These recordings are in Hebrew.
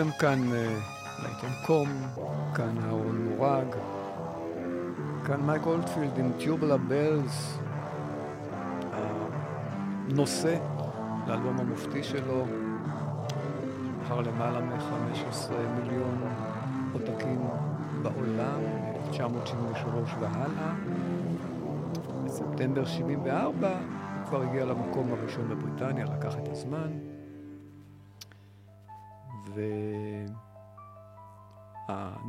לכם, כאן אה, לעיתון קום, כאן אהרון מורג, כאן מייק אולדפילד עם טיובלה בלז, הנושא לאלבום המופתי שלו, אחר למעלה מ-15 מיליון עותקים בעולם, 1973 והלאה. בספטמבר 74 הוא כבר הגיע למקום הראשון בבריטניה, לקח את הזמן.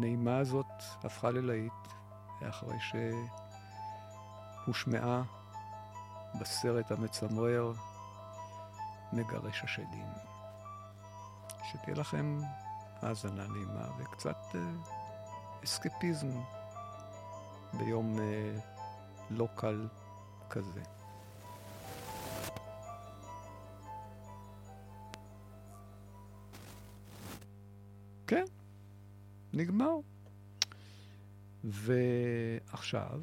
והנעימה הזאת הפכה ללהיט אחרי שהושמעה בסרט המצמרר מגרש השדים. שתהיה לכם האזנה נעימה וקצת אה, אסקפיזם ביום אה, לא קל כזה. נגמר. ועכשיו,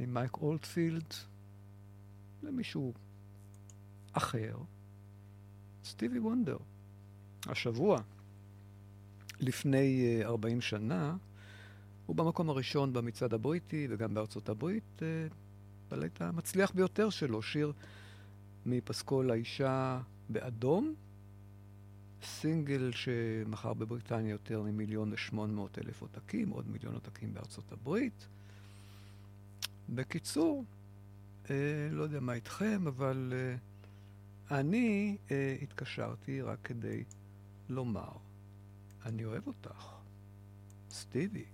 ממייק אולדפילד למישהו אחר, סטיבי וונדר. השבוע, לפני 40 שנה, הוא במקום הראשון במצעד הבריטי וגם בארצות הברית, בלט המצליח ביותר שלו, שיר מפסקול האישה באדום, סינגל שמכר בבריטניה יותר ממיליון ושמונה מאות אלף עותקים, עוד מיליון עותקים בארצות הברית. בקיצור, אה, לא יודע מה איתכם, אבל אה, אני אה, התקשרתי רק כדי לומר, אני אוהב אותך, סטיבי.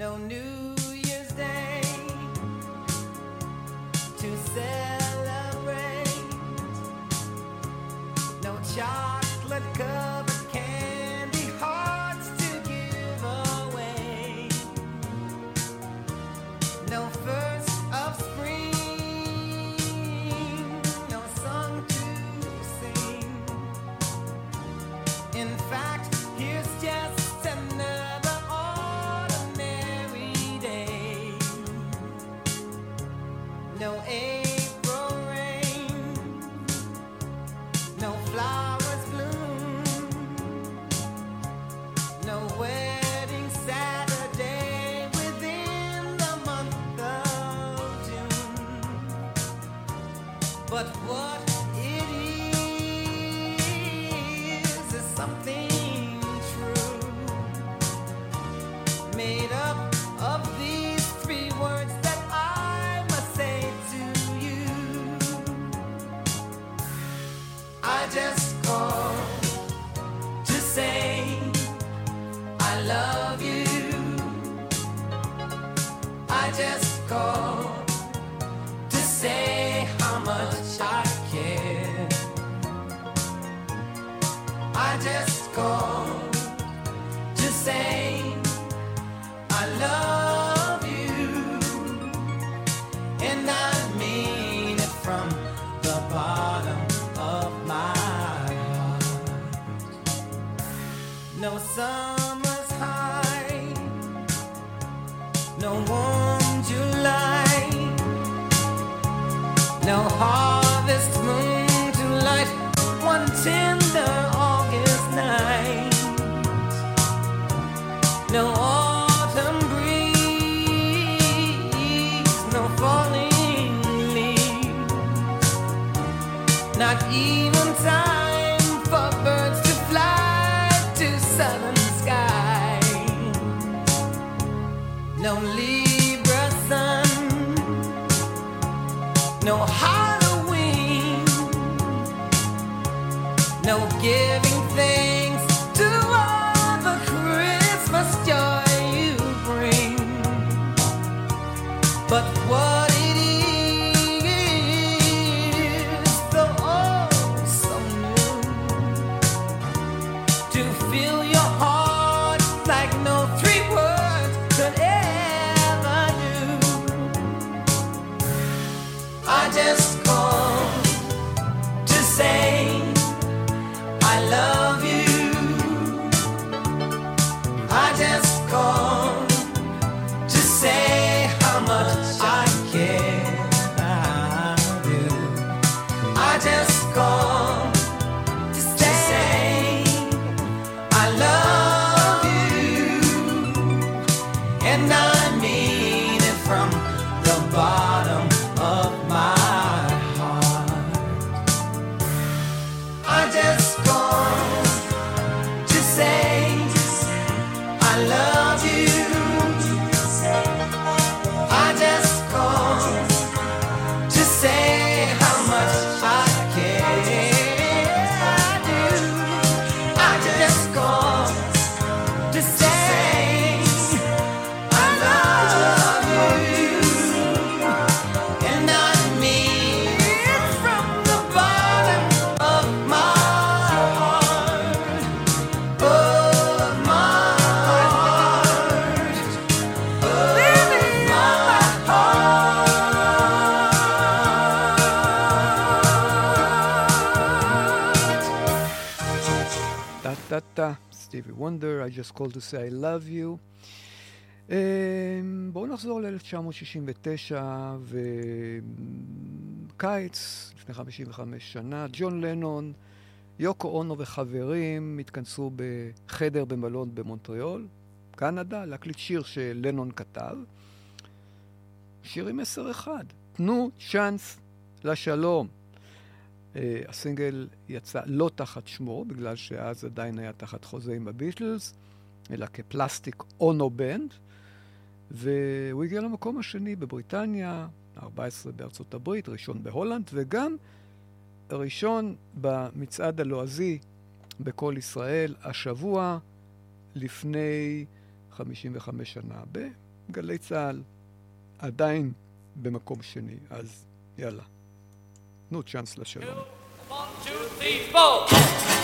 No news. love you. I just קטע, סטיבי וונדר, I just called to say I love you. Um, בואו נחזור ל-1969 וקיץ, לפני 55 שנה, ג'ון לנון, יוקו אונו וחברים התכנסו בחדר במלון במונטריאול, קנדה, להקליט שיר שלנון כתב. שיר עם מסר אחד, תנו צ'אנס לשלום. אה, הסינגל יצא לא תחת שמו, בגלל שאז עדיין היה תחת חוזה עם הביטלס, אלא כ Plastic Ono Band, והוא הגיע למקום השני בבריטניה, 14 בארצות הברית, ראשון בהולנד, וגם ראשון במצעד הלועזי בכל ישראל השבוע לפני 55 שנה, בגלי צה"ל, עדיין במקום שני, אז יאללה. no Chancellor Shalom. Two, one, two, three, four.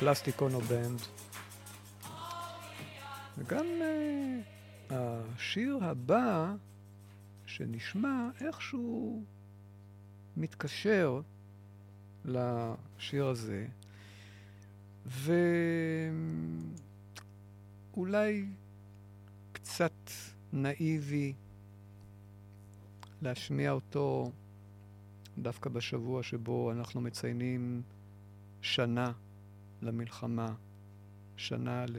פלסטיקונו בנד. וגם uh, השיר הבא שנשמע איכשהו מתקשר לשיר הזה, ואולי קצת נאיבי להשמיע אותו דווקא בשבוע שבו אנחנו מציינים שנה למלחמה, שנה ל...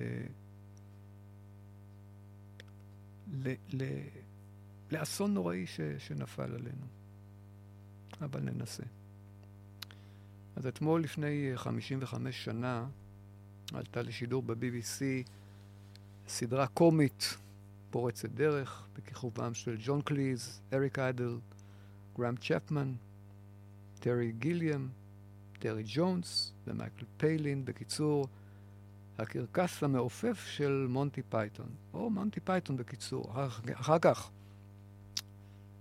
ל... ל... לאסון נוראי ש... שנפל עלינו. אבל ננסה. אז אתמול לפני 55 שנה עלתה לשידור ב-BBC סדרה קומית פורצת דרך בכיכובם של ג'ון קליז, אריק איידל, גראם צ'פמן, טרי גיליאם, טרי ג'ונס ומייקל פיילין. בקיצור, הקרקס המעופף של מונטי פייתון, או מונטי פייתון בקיצור. אחר, אחר כך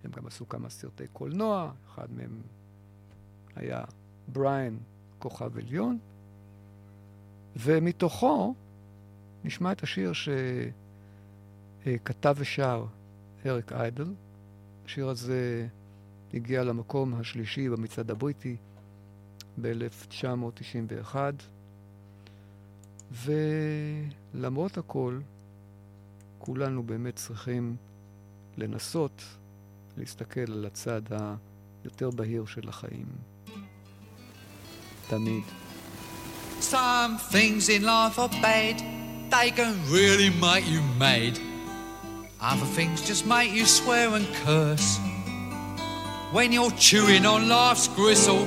הם גם עשו כמה סרטי קולנוע, אחד מהם היה בריין כוכב עליון, ומתוכו נשמע את השיר שכתב ושר אריק איידל. השיר הזה הגיע למקום השלישי במצעד הבריטי. ב-1991, ולמרות הכל, כולנו באמת צריכים לנסות להסתכל על הצד היותר בהיר של החיים. תמיד. Some things in life are bad, they can really make you mad. Other things just make you swear and curse. When you're chewing on life's gristle,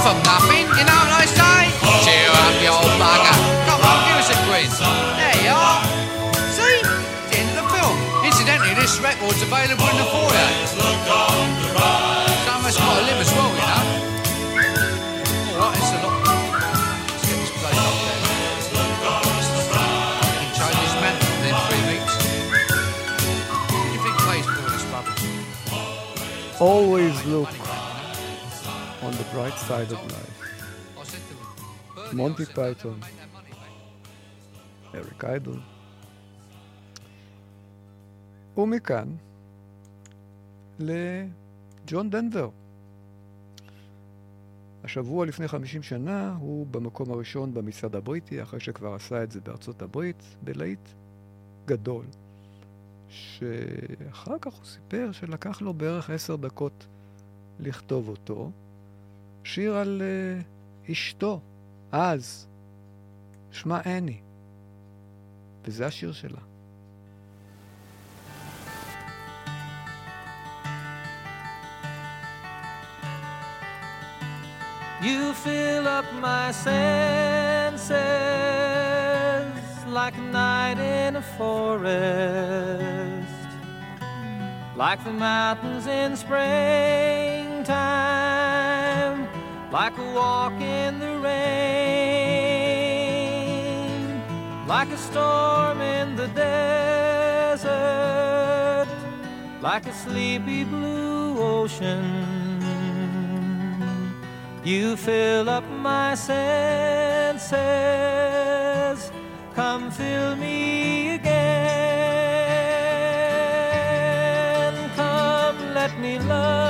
from nothing, you know what I say? Oh. Cheer up, you old bugger. Come on, give us a grin. There you are. See? The end of the film. Incidentally, this record's available in the foyer. Someone's got to live as well, you know. All right, it's a lot. Let's get this place up there. You can change this man within three weeks. What do you think pays for this rubbish? Always look on the bright side of life. I said to him, Bernie, Monty I said, "Don't Python. make that money, mate." אריק איידל. ומכאן לג'ון דנבר. השבוע לפני 50 שנה הוא במקום הראשון במצעד הבריטי, אחרי שכבר עשה את זה בארצות הברית, בלהיט גדול. שאחר כך הוא סיפר שלקח לו בערך עשר דקות לכתוב אותו. שיר על uh, אשתו, אז, שמה אני. וזה השיר שלה. You fill up my senses like a night in a forest, like the mountains in springtime, like a walk in the rain, like a storm in the desert, like a sleepy blue ocean. You fill up my senses. Come fill me again. Come, let me love.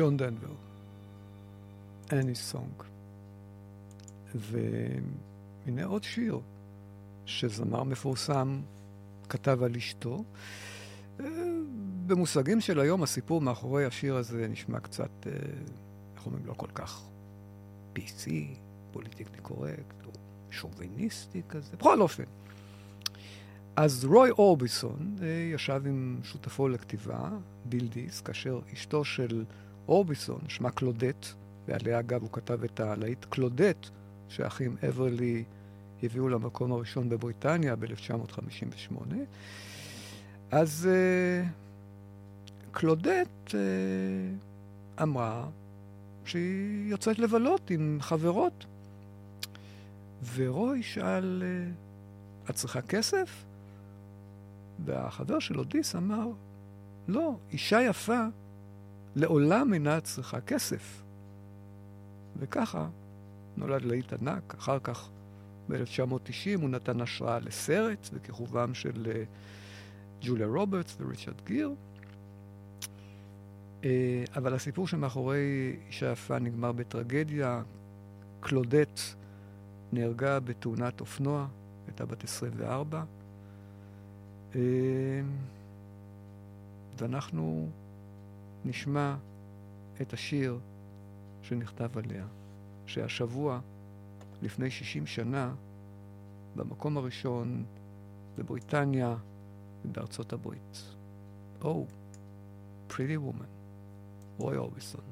ג'ון דנבר, Annie's Song. והנה עוד שיר שזמר מפורסם כתב על אשתו. אה, במושגים של היום, הסיפור מאחורי השיר הזה נשמע קצת, אה, איך אומרים, לא כל כך PC, politically correct, או שוביניסטי כזה. בכל אופן. אז רוי אורביסון אה, ישב עם שותפו לכתיבה, ביל דיס, כאשר אשתו של אורביסון, שמה קלודט, ועליה אגב הוא כתב את הלהיט קלודט, שהאחים אברלי הביאו למקום הראשון בבריטניה ב-1958. אז uh, קלודט uh, אמרה שהיא יוצאת לבלות עם חברות. ורוי שאל, uh, את צריכה כסף? והחבר שלו, דיס, אמר, לא, אישה יפה לעולם אינה צריכה כסף. וככה נולד להיט ענק. אחר כך, ב-1990, הוא נתן השראה לסרט בכיכובם של uh, ג'וליה רוברטס וריצ'רד גיר. Uh, אבל הסיפור שמאחורי אישה יפה נגמר בטרגדיה. קלודט נהרגה בתאונת אופנוע, הייתה בת 24. Uh, ואנחנו נשמע את השיר שנכתב עליה, שהשבוע, לפני 60 שנה, במקום הראשון בבריטניה ובארצות הברית. Oh, Pretty Woman, רוי אורביסון.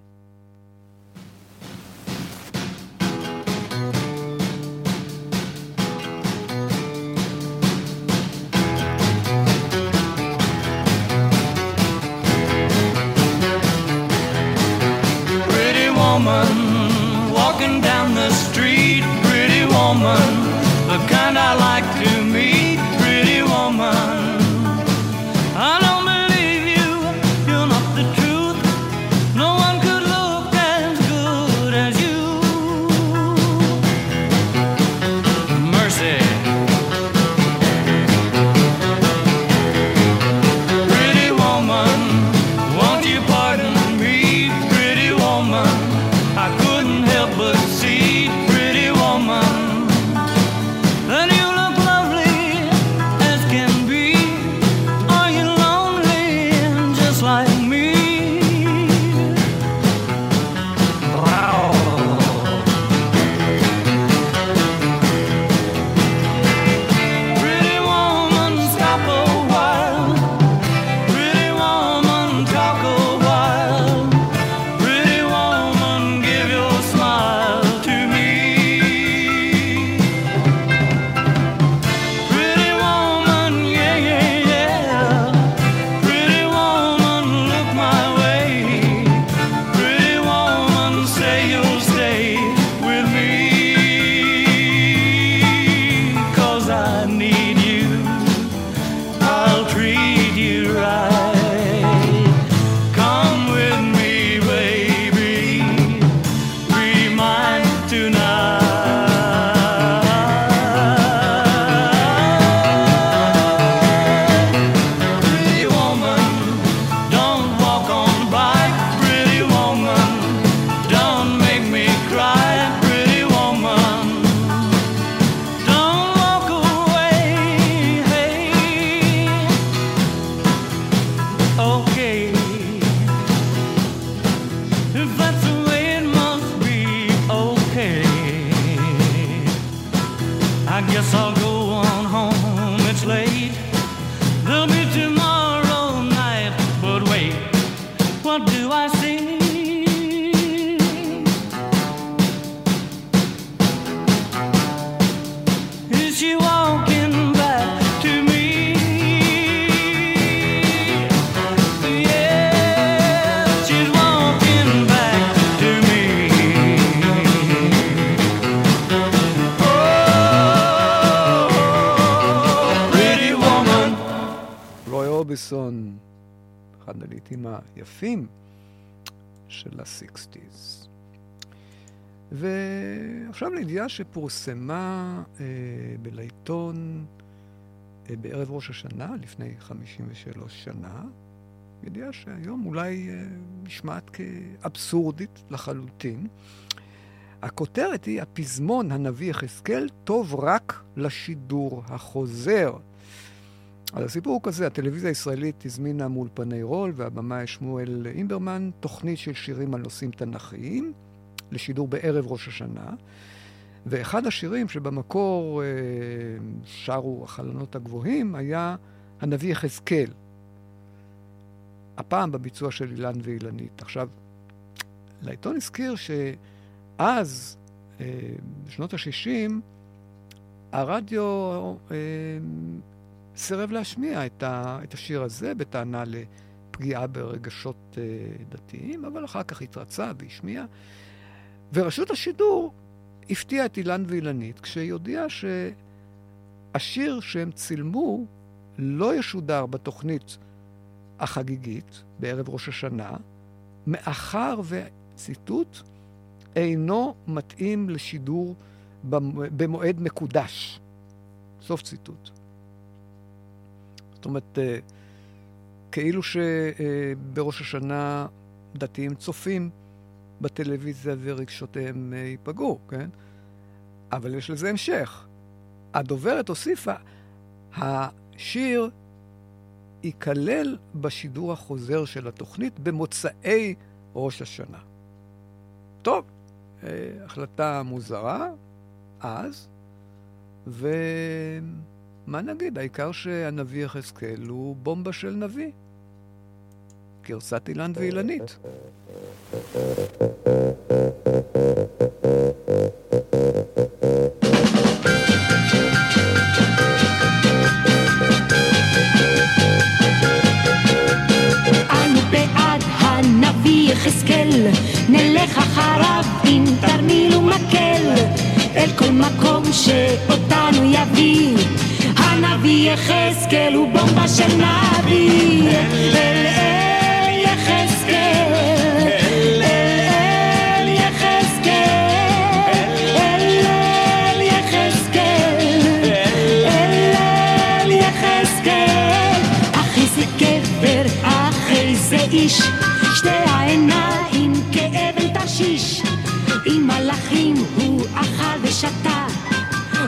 אחד הלעיתים היפים של הסיקסטיז. ועכשיו לידיעה שפורסמה אה, בלעיתון אה, בערב ראש השנה, לפני 53 שנה, ידיעה שהיום אולי אה, נשמעת כאבסורדית לחלוטין. הכותרת היא הפזמון הנביא יחזקאל טוב רק לשידור החוזר. אז הסיפור הוא כזה, הטלוויזיה הישראלית הזמינה מול פני רול והבמאי שמואל אימברמן תוכנית של שירים על נושאים תנכיים לשידור בערב ראש השנה. ואחד השירים שבמקור אה, שרו החלונות הגבוהים היה הנביא יחזקאל. הפעם בביצוע של אילן ואילנית. עכשיו, לעיתון הזכיר שאז, אה, בשנות ה-60, הרדיו אה, סירב להשמיע את, ה, את השיר הזה בטענה לפגיעה ברגשות אה, דתיים, אבל אחר כך התרצה והשמיע. ורשות השידור הפתיעה את אילן ואילנית כשהיא הודיעה שהשיר שהם צילמו לא ישודר בתוכנית החגיגית בערב ראש השנה, מאחר וציטוט אינו מתאים לשידור במועד מקודש. סוף ציטוט. זאת אומרת, אה, כאילו שבראש השנה דתיים צופים בטלוויזיה ורגשותיהם אה, ייפגעו, כן? אבל יש לזה המשך. הדוברת הוסיפה, השיר ייכלל בשידור החוזר של התוכנית במוצאי ראש השנה. טוב, אה, החלטה מוזרה, אז, ומה נגיד, העיקר שהנביא יחזקאל הוא בומבה של נביא. גרסת אילן ואילנית. יחזקאל הוא בומבה של נביא. אל אל יחזקאל, אל אל יחזקאל, אל אל אל אל יחזקאל. אחי זה אחי זה איש, שתי העיניים כאבן. עם מלאכים הוא אכל ושתה,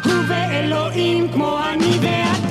הוא ואלוהים כמו אני ואתה.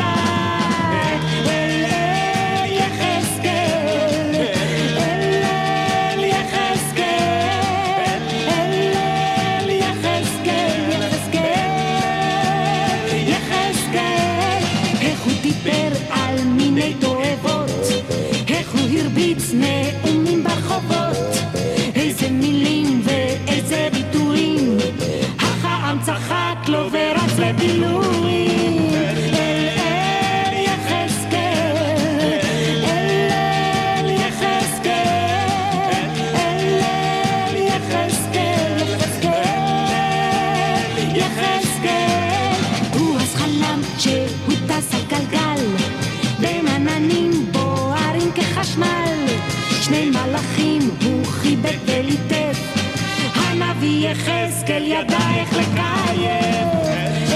יחזקאל ידע איך לקיים.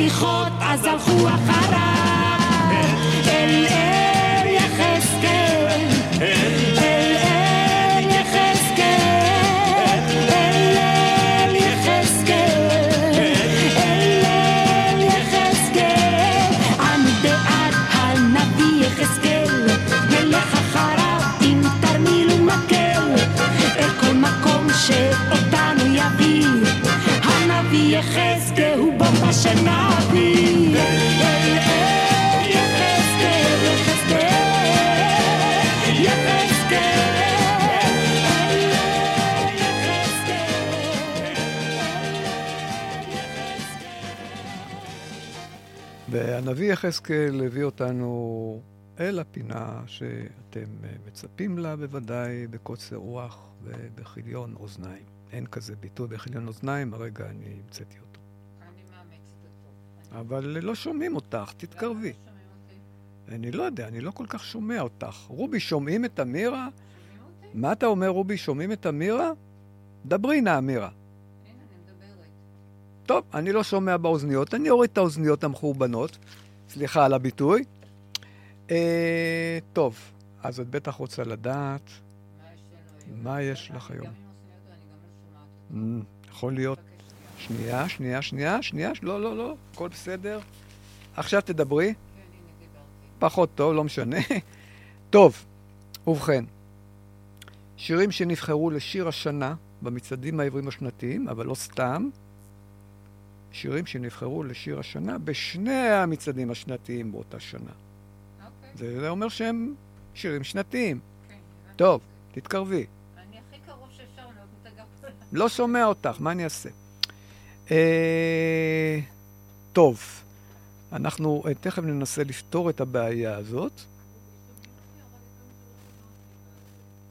חתיכות אז הלכו אחריו. והנביא יחזקאל הביא אותנו אל הפינה שאתם אה, מצפים לה בוודאי בקוצר רוח ובכיליון אוזניים. אין כזה ביטוי בכיליון אוזניים, הרגע אני המצאתי אותו. אני מאמצת אותו. אבל לא שומעים אותך, תתקרבי. לא? אני לא יודע, אני לא כל כך שומע אותך. רובי, שומעים את אמירה? מה אתה אומר, רובי? שומעים את אמירה? דברי נא, אמירה. טוב, אני לא שומע באוזניות, אני אוריד את האוזניות המחורבנות. סליחה על הביטוי. אה, טוב, אז את בטח רוצה לדעת מה יש לך היום. Mm, יכול להיות. שנייה. שנייה, שנייה, שנייה, לא, לא, לא, הכל בסדר. עכשיו תדברי. פחות טוב, לא משנה. טוב, ובכן, שירים שנבחרו לשיר השנה במצעדים העבריים השנתיים, אבל לא סתם, שירים שנבחרו לשיר השנה בשני המצעדים השנתיים באותה שנה. אוקיי, זה, זה אומר שהם שירים שנתיים. כן. הבנתי. טוב, תתקרבי. אני הכי קרוב שאפשר, אני מתגר פה. לא שומע אותך, מה אני אעשה? אה, טוב, אנחנו אה, תכף ננסה לפתור את הבעיה הזאת.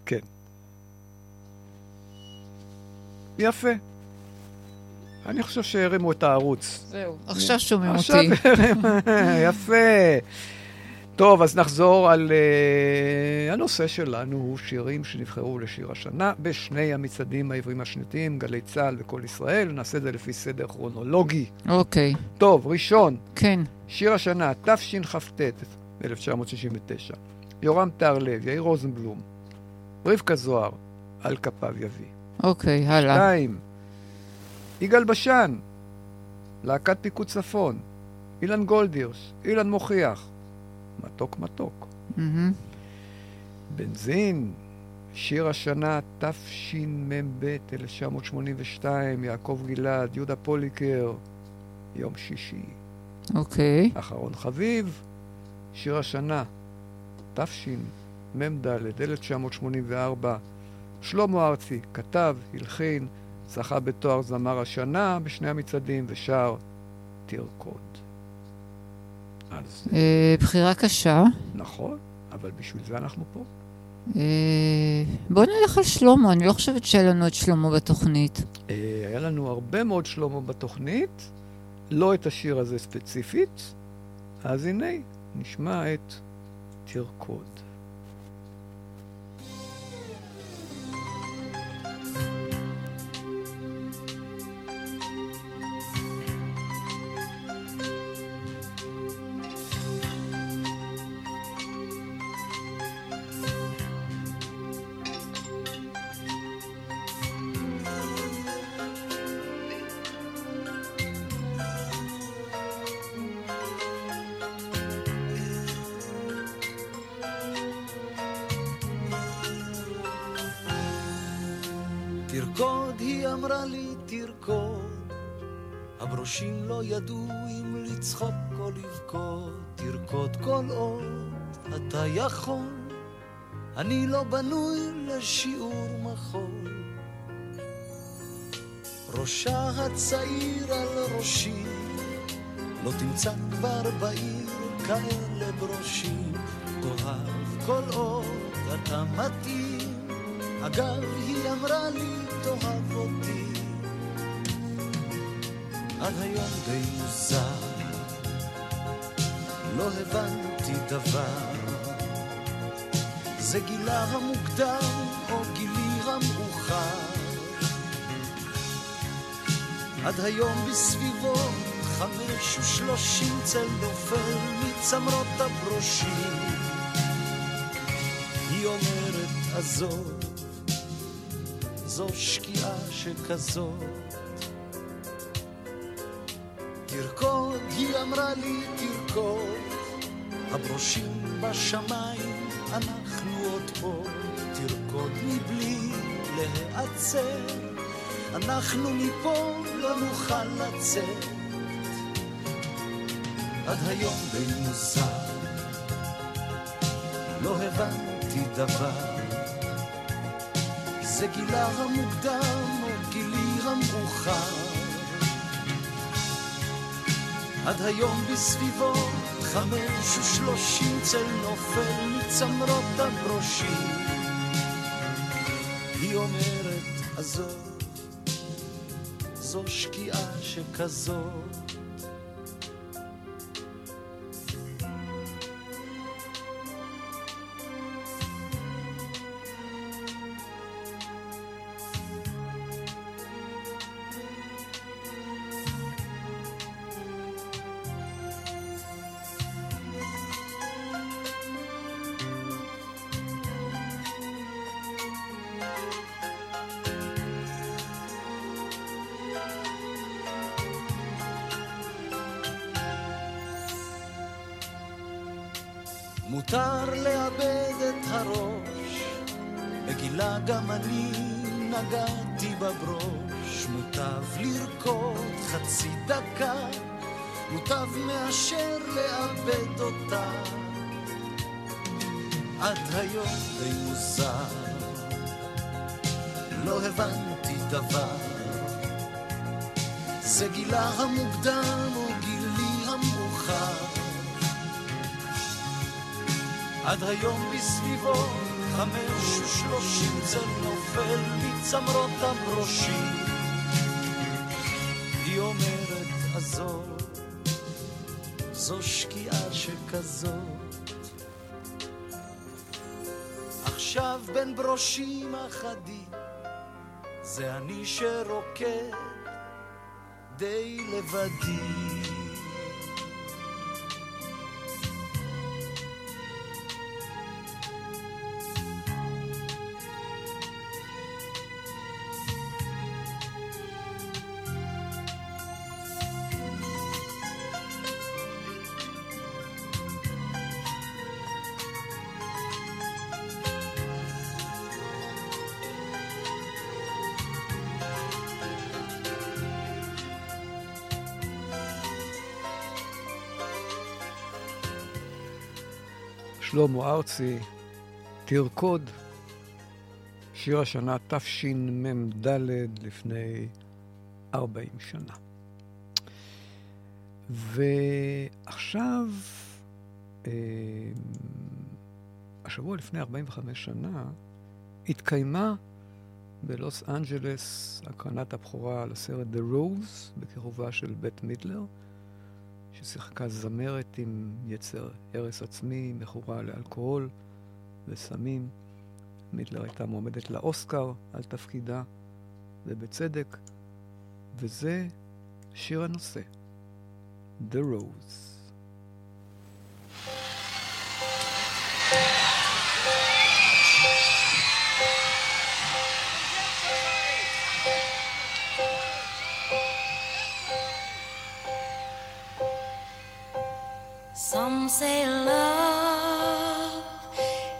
כן. יפה. אני חושב שהרימו את הערוץ. זהו, עכשיו שומעים עכשיו אותי. הרימו, יפה. טוב, אז נחזור על uh, הנושא שלנו, הוא שירים שנבחרו לשיר השנה בשני המצעדים העבריים השנתיים, גלי צה"ל וכל ישראל. נעשה את זה לפי סדר כרונולוגי. אוקיי, טוב, ראשון, כן. שיר השנה, תשכ"ט, 1969. יורם טהרלב, יאיר רוזנבלום, רבקה זוהר, על כפיו יביא. אוקיי, הלאה. שתיים, יגאל בשן, להקת פיקוד צפון, אילן גולדירס, אילן מוכיח, מתוק מתוק. מהמם. בנזין, שיר השנה תשמ"ב 1982, יעקב גלעד, יהודה פוליקר, יום שישי. אוקיי. אחרון חביב, שיר השנה תשמ"ד 1984, שלמה ארצי כתב, הלחין, זכה בתואר זמר השנה בשני המצעדים ושר תרקוד. אז אה, בחירה קשה. נכון, אבל בשביל זה אנחנו פה. אה, בואו נלך על שלמה, אני לא חושבת שהיה לנו את שלמה בתוכנית. אה, היה לנו הרבה מאוד שלמה בתוכנית, לא את השיר הזה ספציפית, אז הנה, נשמע את תרקוד. תרקוד, היא אמרה לי, תרקוד. הברושים לא ידעו אם לצחוק או לבכות. תרקוד כל עוד אתה יכול. אני לא בנוי לשיעור מחול. ראשה הצעיר על ראשי, לא תמצא כבר בעיר כאלה ברושים. תאהב כל עוד אתה מתאים. אגב, היא אמרה לי, תאהב אותי. עד היום די מוזר, לא הבנתי דבר. זה גילה המוקדם או גילי המאוחר. עד היום בסביבו חמש ושלושים צל נופל מצמרות הברושים. היא אומרת, עזוב, זו שקיעה שכזאת. תרקוד, היא אמרה לי, תרקוד, הברושים בשמיים, אנחנו עוד פה. תרקוד מבלי להיעצר, אנחנו מפה לא נוכל לצאת. עד היום די מוזר, לא הבנתי דבר. זה גילה המוקדם או גילי המאוחר. עד היום בסביבו חמש ושלושים צל נופל מצמרות הברושים. היא אומרת, עזוב, זו שקיעה שכזאת. בגילה גם אני נגעתי בברוש. מוטב לרקוד חצי דקה, מוטב מאשר לאבד אותה. עד היום די מוזר, לא הבנתי דבר. זה גילה המוקדם או גילי המאוחר. עד היום בסביבו חמש ושלושים צל נופל מצמרות הברושים. היא אומרת עזוב, זו שקיעה שכזאת. עכשיו בין ברושים אחדים, זה אני שרוקד די לבדי. שלמה ארצי, תרקוד, שיר השנה תשמ"ד לפני 40 שנה. ועכשיו, אה, השבוע לפני 45 שנה, התקיימה בלוס אנג'לס הקרנת הבכורה לסרט The Rose בקירובה של בית מידלר. ששיחקה זמרת עם יצר הרס עצמי, מכורה לאלכוהול וסמים. מיטלר הייתה מועמדת לאוסקר על תפקידה, ובצדק, וזה שיר הנושא, The Rose. say love.